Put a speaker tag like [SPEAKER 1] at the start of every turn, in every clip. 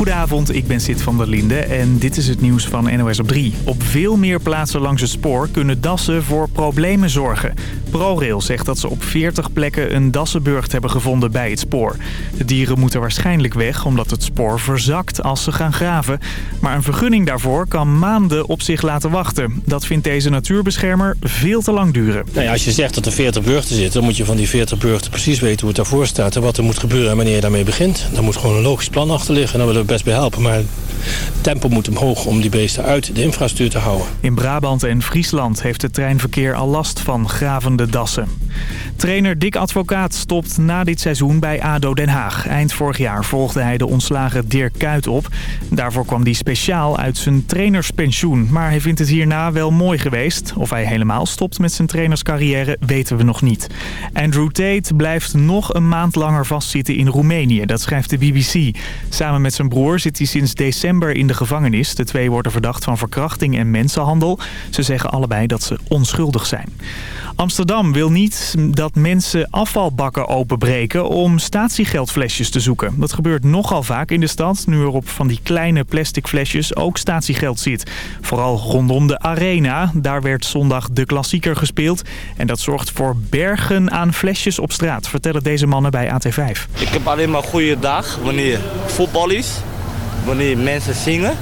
[SPEAKER 1] Goedenavond, ik ben Sid van der Linde en dit is het nieuws van NOS op 3. Op veel meer plaatsen langs het spoor kunnen dassen voor problemen zorgen. ProRail zegt dat ze op 40 plekken een dassenburgt hebben gevonden bij het spoor. De dieren moeten waarschijnlijk weg omdat het spoor verzakt als ze gaan graven. Maar een vergunning daarvoor kan maanden op zich laten wachten. Dat vindt deze natuurbeschermer veel te lang duren.
[SPEAKER 2] Nou ja, als je zegt dat er 40 burgten zitten, dan moet je van die 40 burgten precies weten hoe het daarvoor staat en wat er moet gebeuren en wanneer je daarmee begint. Daar moet gewoon een logisch plan achter liggen en dan willen we best bij helpen. Maar tempo moet omhoog om die beesten uit de infrastructuur te houden.
[SPEAKER 1] In Brabant en Friesland heeft het treinverkeer al last van gravende dassen. Trainer Dick Advocaat stopt na dit seizoen bij ADO Den Haag. Eind vorig jaar volgde hij de ontslagen Dirk Kuyt op. Daarvoor kwam hij speciaal uit zijn trainerspensioen. Maar hij vindt het hierna wel mooi geweest. Of hij helemaal stopt met zijn trainerscarrière weten we nog niet. Andrew Tate blijft nog een maand langer vastzitten in Roemenië. Dat schrijft de BBC. Samen met zijn broer zit hij sinds december in de gevangenis. De twee worden verdacht van verkrachting en mensenhandel. Ze zeggen allebei dat ze onschuldig zijn. Amsterdam wil niet dat mensen afvalbakken openbreken om statiegeldflesjes te zoeken. Dat gebeurt nogal vaak in de stad, nu er op van die kleine plastic flesjes ook statiegeld zit. Vooral rondom de arena, daar werd zondag de klassieker gespeeld. En dat zorgt voor bergen aan flesjes op straat, vertellen deze mannen bij AT5.
[SPEAKER 3] Ik heb alleen maar goede dag wanneer voetbal is, wanneer mensen zingen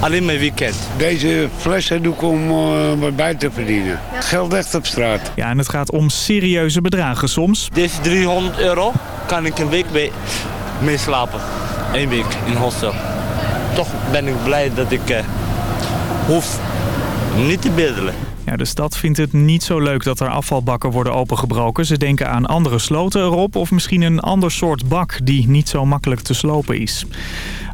[SPEAKER 3] alleen mijn weekend.
[SPEAKER 4] Deze flessen doe ik om uh, wat bij te verdienen. Geld echt op straat.
[SPEAKER 1] Ja, en het gaat om serieuze bedragen soms.
[SPEAKER 3] Deze 300 euro kan ik een week mee, mee slapen. Eén week in hostel. Toch ben ik blij dat ik uh, hoef niet te bedelen.
[SPEAKER 1] Ja, de stad vindt het niet zo leuk dat er afvalbakken worden opengebroken. Ze denken aan andere sloten erop of misschien een ander soort bak die niet zo makkelijk te slopen is.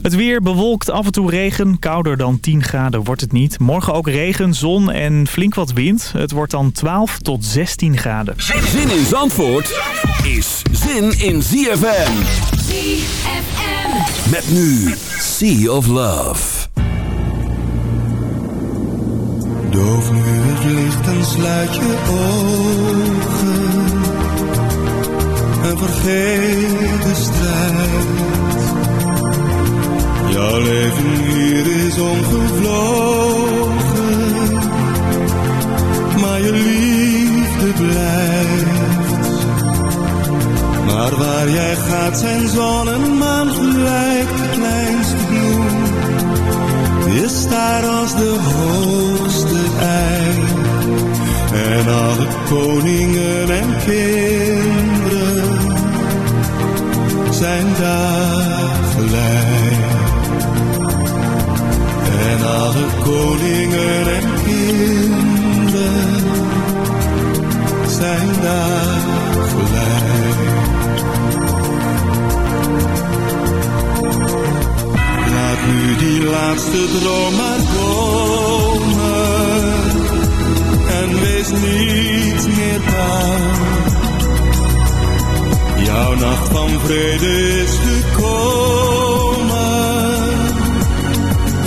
[SPEAKER 1] Het weer bewolkt, af en toe regen. Kouder dan 10 graden wordt het niet. Morgen ook regen, zon en flink wat wind. Het wordt dan 12 tot 16 graden.
[SPEAKER 5] Zin in Zandvoort is zin in ZFM.
[SPEAKER 6] ZFM.
[SPEAKER 5] Met nu Sea of Love.
[SPEAKER 7] Doof nu het licht en sluit je ogen. En vergeet de strijd. Jouw leven hier is omgevlogen. Maar je liefde blijft. Maar waar jij gaat zijn zon en maan gelijk kleinste bloem is daar als de hoogste ei. En alle koningen en kinderen zijn daar gelijk. En alle koningen en kinderen zijn daar gelijk. Laat nu die laatste droom maar komen en wees niet meer bang. Jouw nacht van vrede is gekomen,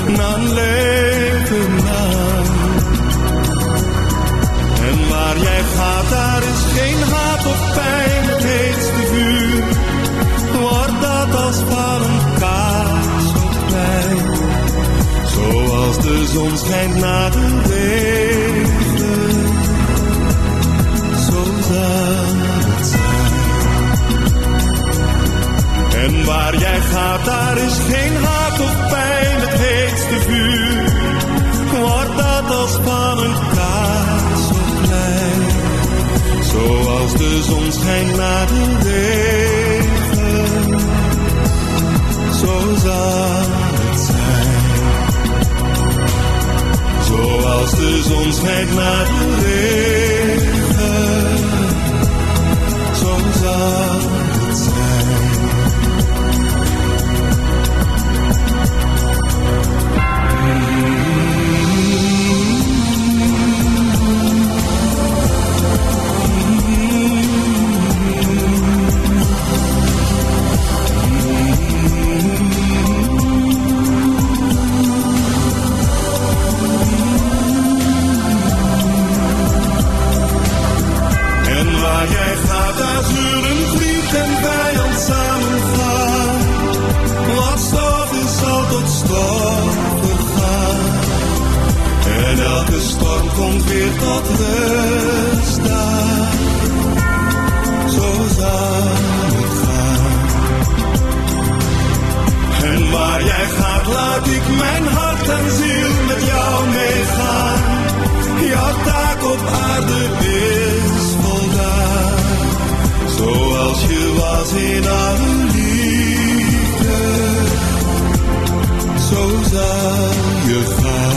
[SPEAKER 7] een leven lang. En waar jij gaat, daar is geen haat of pijn, de zon schijnt na de regen. Zo het. En waar jij gaat, daar is geen haat of pijn, het heetste vuur. Wordt dat als van een kaars opgeleid. Zoals de zon schijnt na de regen. Zo zal Zoals de zon schijnt na de regen. Laat azuren vriend en vijand samen gaan. Wat stof is zal tot stof vergaan. En elke storm komt weer tot rust. Zo zal het gaan. En waar jij gaat, laat ik mijn hart en ziel met jou meegaan. Jouw taak op aarde weer zoals je was in alle liefde, zo zal je gaan.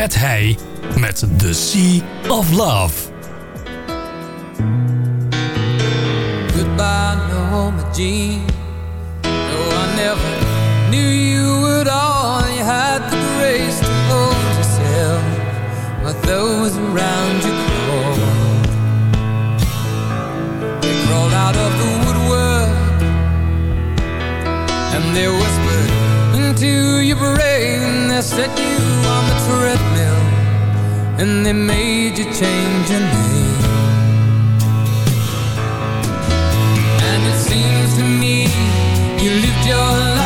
[SPEAKER 5] Fred Heij met The Sea of Love.
[SPEAKER 6] Goodbye, Norma Jean. No, I never knew you at all. You had the grace to hold yourself. But those around you crawled. They crawled out of the woodwork. And they whispered into your brain. They said and they made you change your name. And it seems to me you lived your life.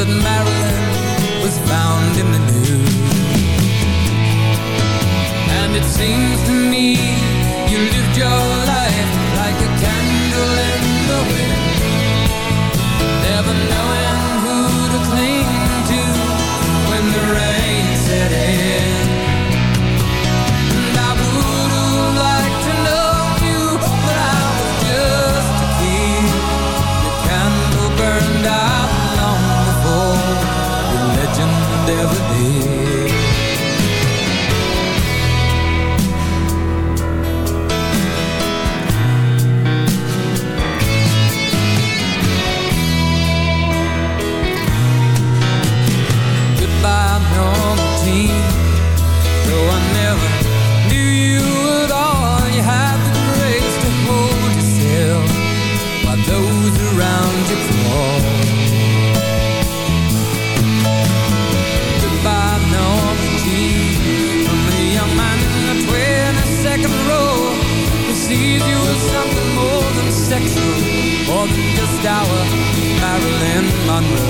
[SPEAKER 6] that Marilyn was found in the news. And it seems hour Marilyn Monroe.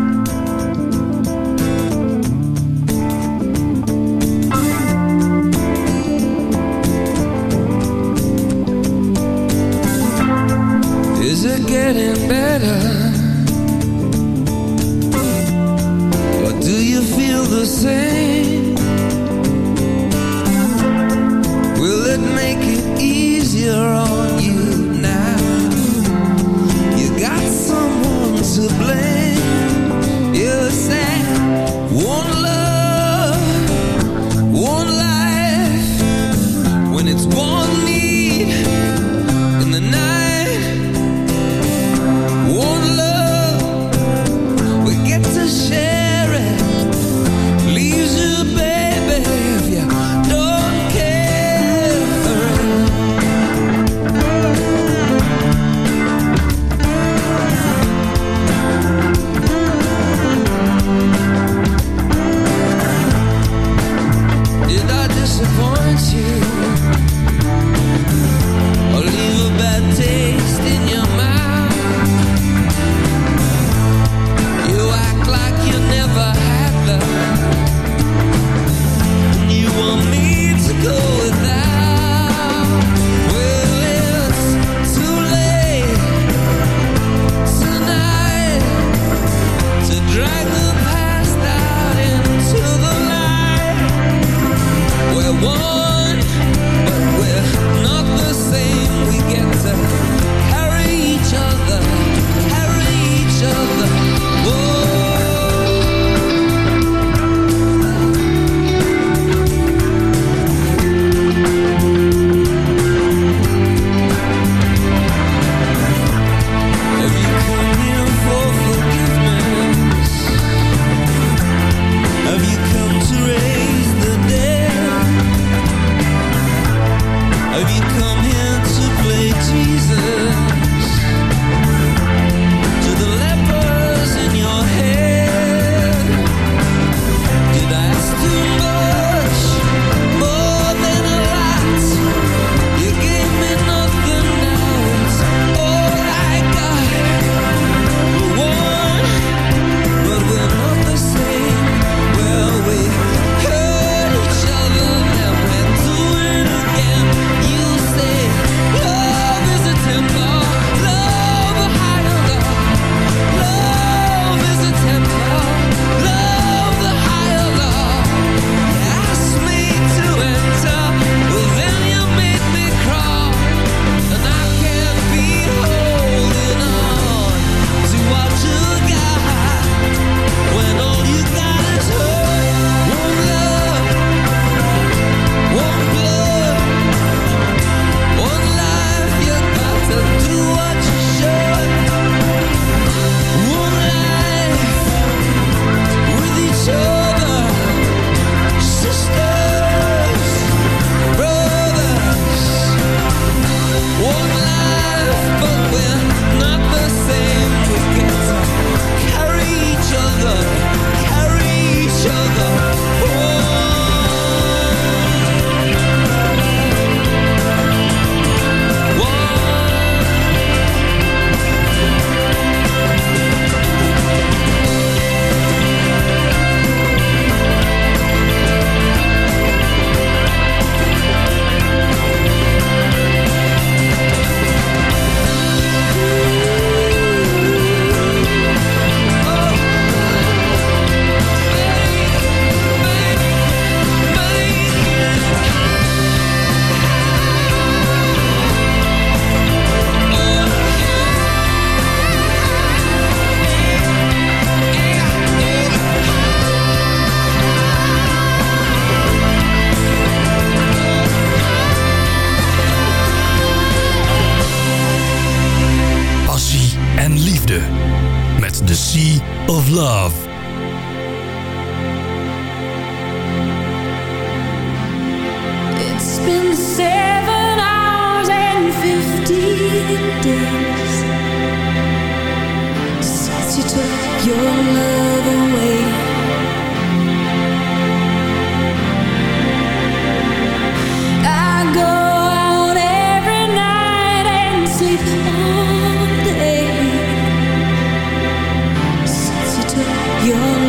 [SPEAKER 8] You.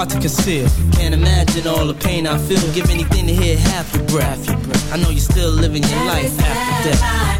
[SPEAKER 9] hard to conceal. Can't imagine all the pain I feel. Give anything to hear half your breath. I know you're still living your life after death.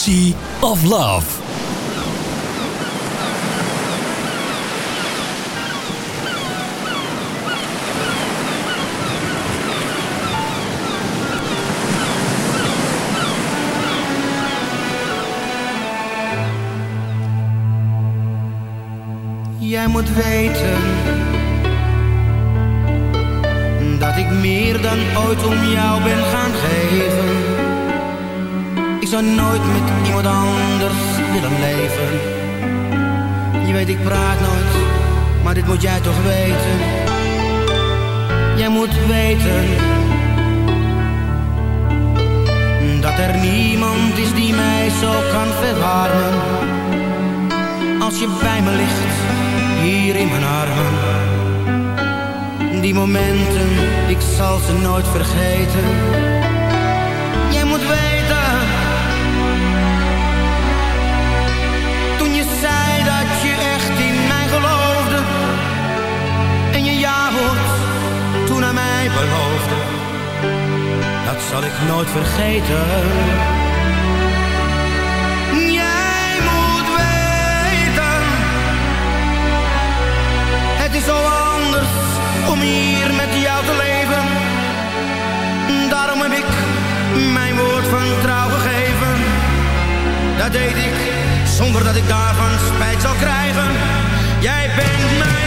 [SPEAKER 5] Sea of Love.
[SPEAKER 10] beloofde, dat zal ik nooit vergeten. Jij moet weten, het is zo anders om hier met jou te leven. Daarom heb ik mijn woord van trouw gegeven. Dat deed ik zonder dat ik daarvan spijt zou krijgen. Jij bent mijn.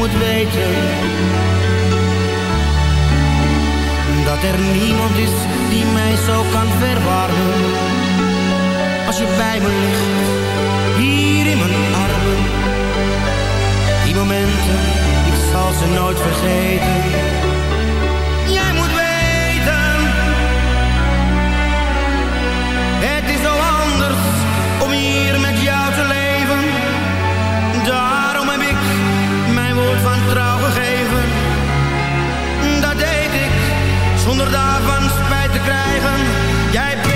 [SPEAKER 10] moet weten Dat er niemand is die mij zo kan verwarmen Als je bij me ligt, hier in mijn armen Die momenten, ik zal ze nooit vergeten. daarvan spijt te krijgen. Jij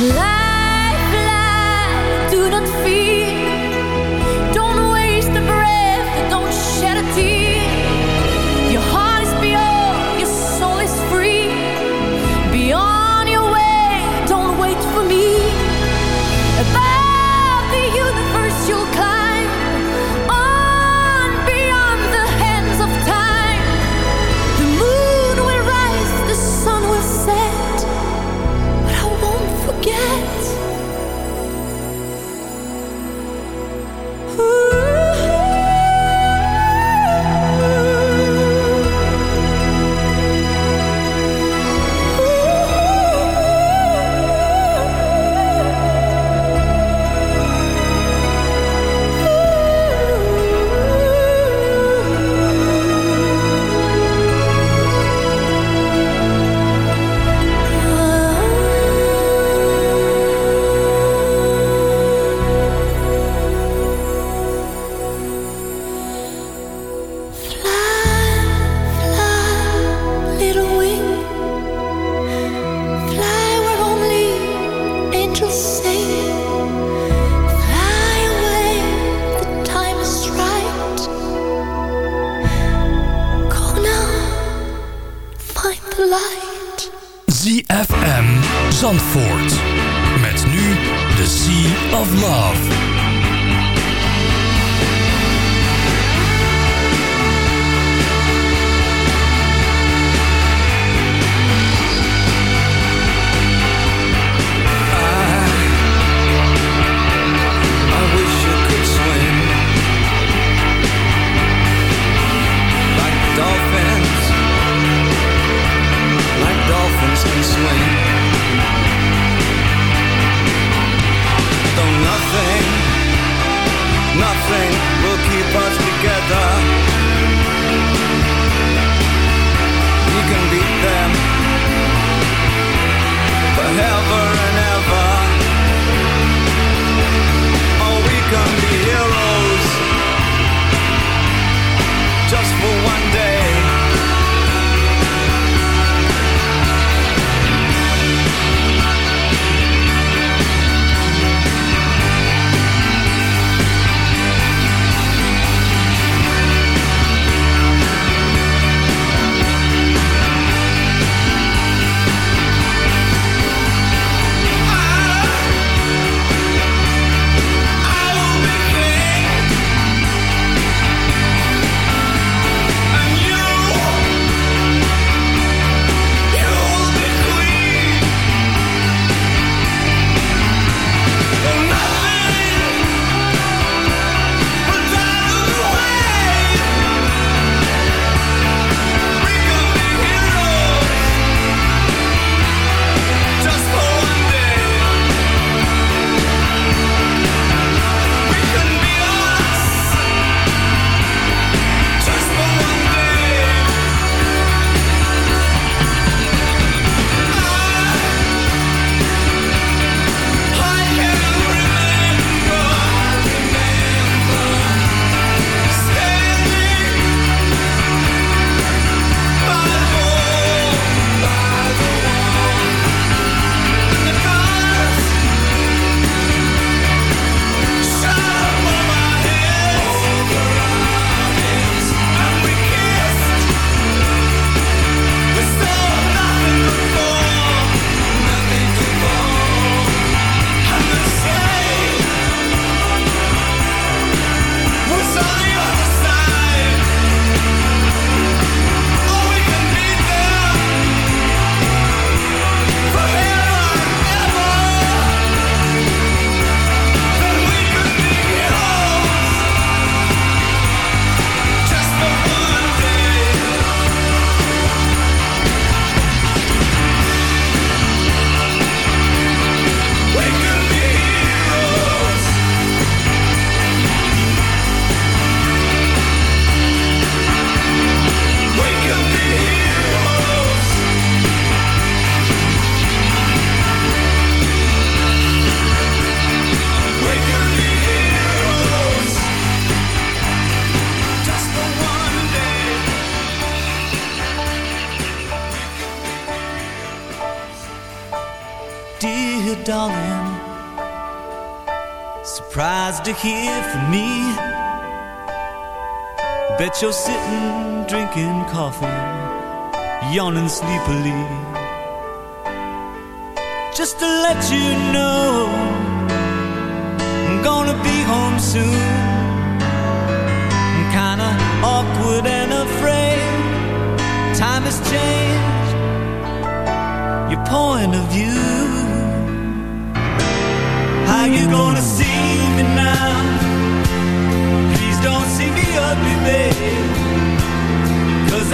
[SPEAKER 8] Life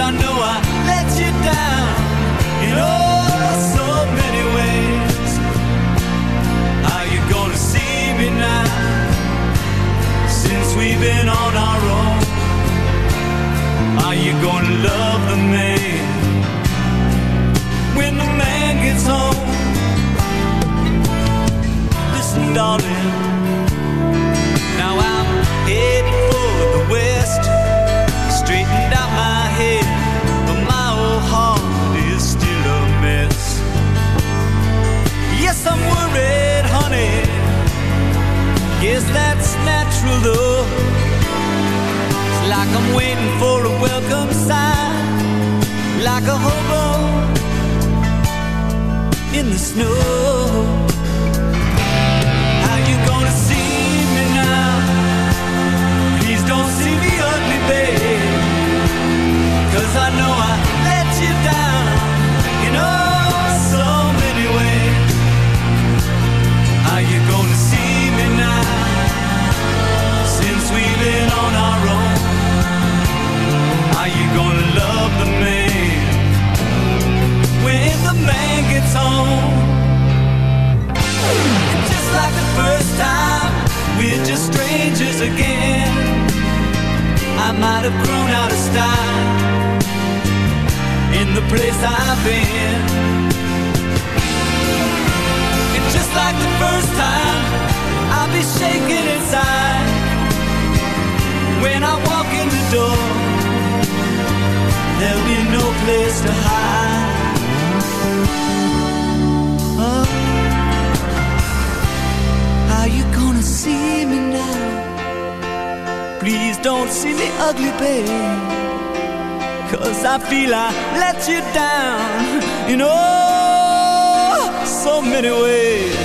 [SPEAKER 8] I
[SPEAKER 6] know I let you down in oh so many ways. How you gonna see me now? Since we've been on our own, are you gonna love the man when the man gets home? Listen, darling. Now I'm heading for the west, Yes, I'm worried, honey. Guess that's natural though. It's like I'm waiting for a welcome sign, like a hobo in the snow. How you gonna see me now? Please don't see me ugly, babe. Cause I know I gonna love the man when the man gets home? Just like the first time, we're just strangers again. I might have grown out of style in the place I've been. And just like the first time, I'll be shaking inside when I walk in the door. There'll be no place to hide. Oh. How you gonna see me now? Please don't see me ugly, babe. Cause I feel I let you down in oh so many ways.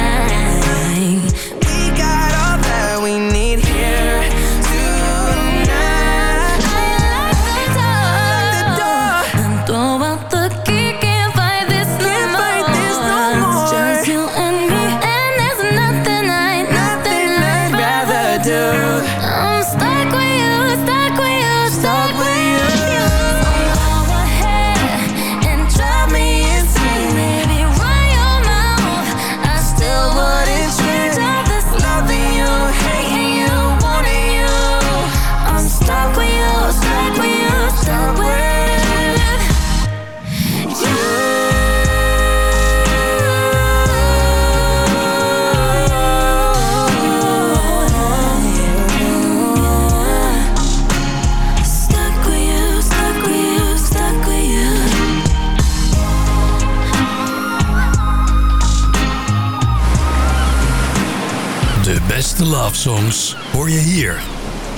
[SPEAKER 5] songs hoor je hier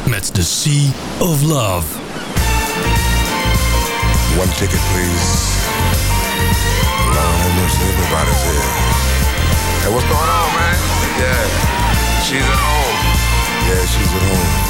[SPEAKER 5] met The Sea of Love.
[SPEAKER 11] One ticket please. Lord have mercy, everybody's here. Hey, what's going on, man? Yeah, she's at home. Yeah, she's at home.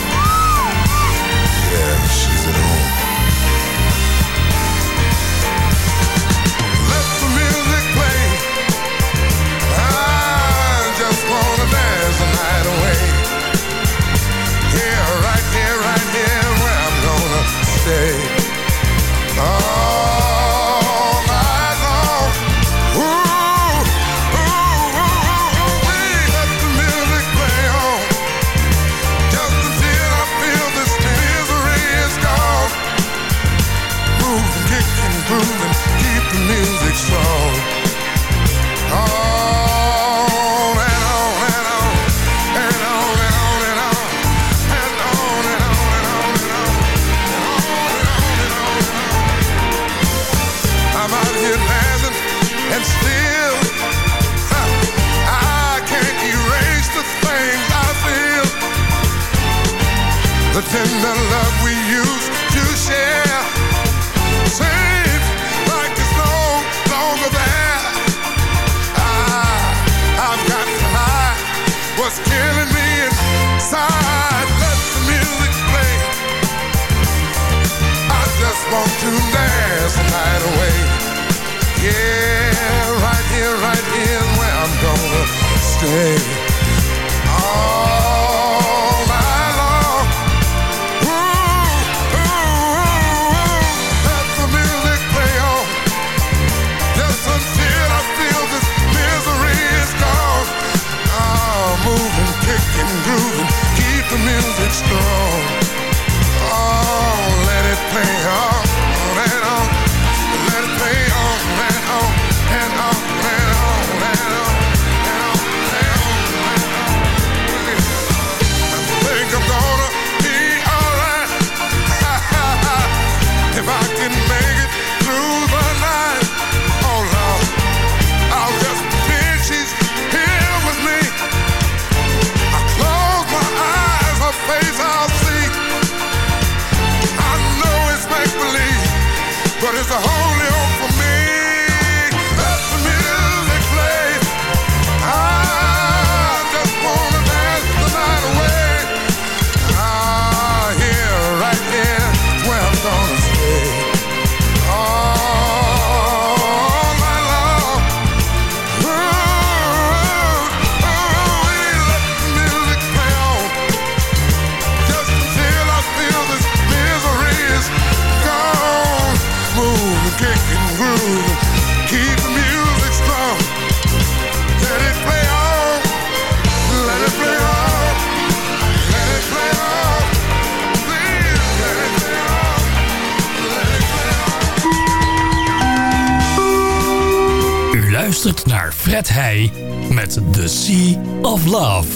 [SPEAKER 12] Fred Heij met The Sea of Love.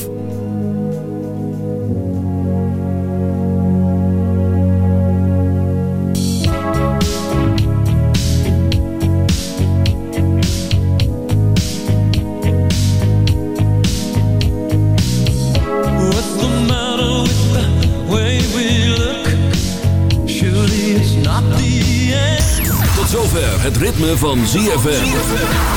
[SPEAKER 6] What's the matter with the way we look? Surely it's not the end.
[SPEAKER 13] Tot zover het ritme van ZFM.